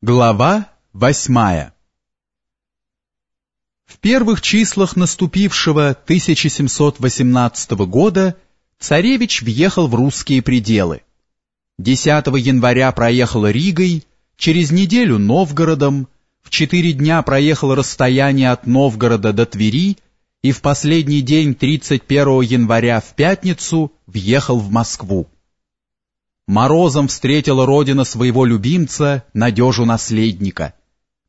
Глава восьмая В первых числах наступившего 1718 года царевич въехал в русские пределы. 10 января проехал Ригой, через неделю Новгородом, в четыре дня проехал расстояние от Новгорода до Твери и в последний день 31 января в пятницу въехал в Москву. Морозом встретила родина своего любимца, надежу наследника.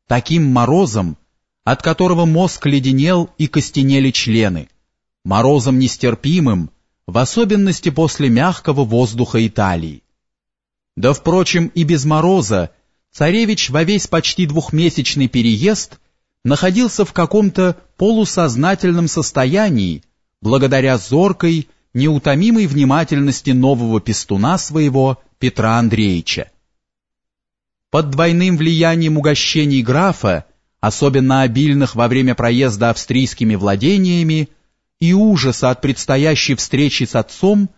Таким морозом, от которого мозг леденел и костенели члены. Морозом нестерпимым, в особенности после мягкого воздуха Италии. Да, впрочем, и без мороза царевич во весь почти двухмесячный переезд находился в каком-то полусознательном состоянии, благодаря зоркой, неутомимой внимательности нового пестуна своего Петра Андреевича. Под двойным влиянием угощений графа, особенно обильных во время проезда австрийскими владениями, и ужаса от предстоящей встречи с отцом,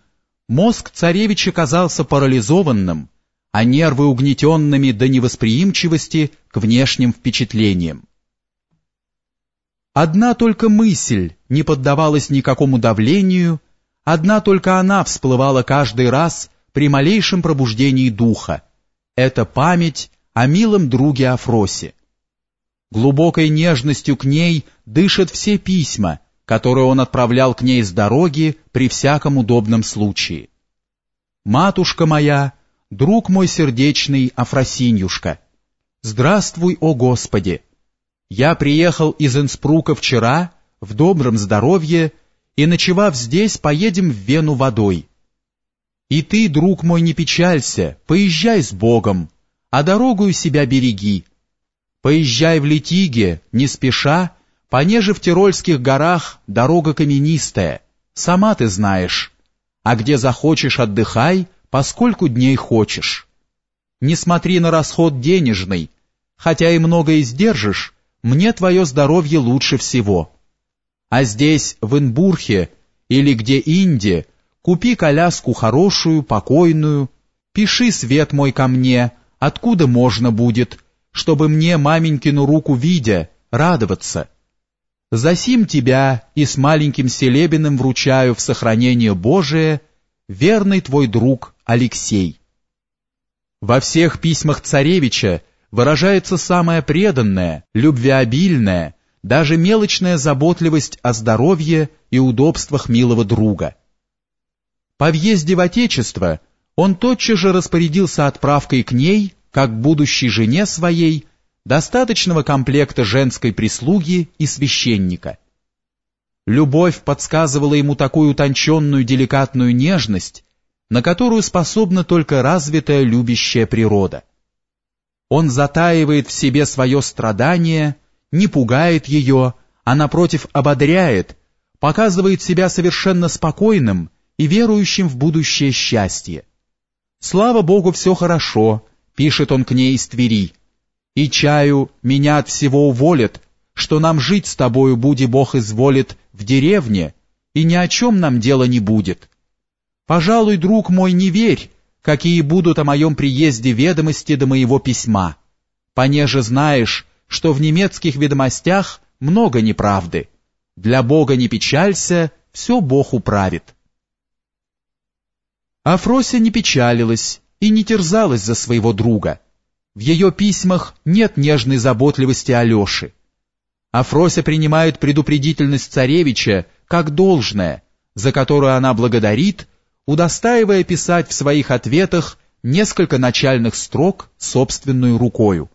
мозг царевича казался парализованным, а нервы угнетенными до невосприимчивости к внешним впечатлениям. Одна только мысль не поддавалась никакому давлению, Одна только она всплывала каждый раз при малейшем пробуждении духа. Это память о милом друге Афросе. Глубокой нежностью к ней дышат все письма, которые он отправлял к ней с дороги при всяком удобном случае. «Матушка моя, друг мой сердечный Афросинюшка, здравствуй, о Господи! Я приехал из Инспрука вчера, в добром здоровье, и, ночевав здесь, поедем в Вену водой. И ты, друг мой, не печалься, поезжай с Богом, а дорогую себя береги. Поезжай в Летиге, не спеша, понеже в Тирольских горах дорога каменистая, сама ты знаешь. А где захочешь, отдыхай, поскольку дней хочешь. Не смотри на расход денежный, хотя и много издержишь, мне твое здоровье лучше всего. А здесь, в Инбурхе или где Инде, купи коляску хорошую, покойную, пиши свет мой ко мне, откуда можно будет, чтобы мне маменькину руку видя, радоваться. Засим тебя и с маленьким Селебиным вручаю в сохранение Божие, верный твой друг Алексей. Во всех письмах царевича выражается самое преданное, любвеобильное, даже мелочная заботливость о здоровье и удобствах милого друга. По въезде в Отечество он тотчас же распорядился отправкой к ней, как будущей жене своей, достаточного комплекта женской прислуги и священника. Любовь подсказывала ему такую утонченную деликатную нежность, на которую способна только развитая любящая природа. Он затаивает в себе свое страдание не пугает ее, а напротив ободряет, показывает себя совершенно спокойным и верующим в будущее счастье. «Слава Богу, все хорошо», — пишет он к ней из Твери. «И чаю меня от всего уволят, что нам жить с тобою, буди Бог изволит, в деревне, и ни о чем нам дела не будет. Пожалуй, друг мой, не верь, какие будут о моем приезде ведомости до моего письма. Понеже знаешь, что в немецких ведомостях много неправды. Для Бога не печалься, все Бог управит. Афрося не печалилась и не терзалась за своего друга. В ее письмах нет нежной заботливости Алеши. Афрося принимает предупредительность царевича как должное, за которую она благодарит, удостаивая писать в своих ответах несколько начальных строк собственную рукою.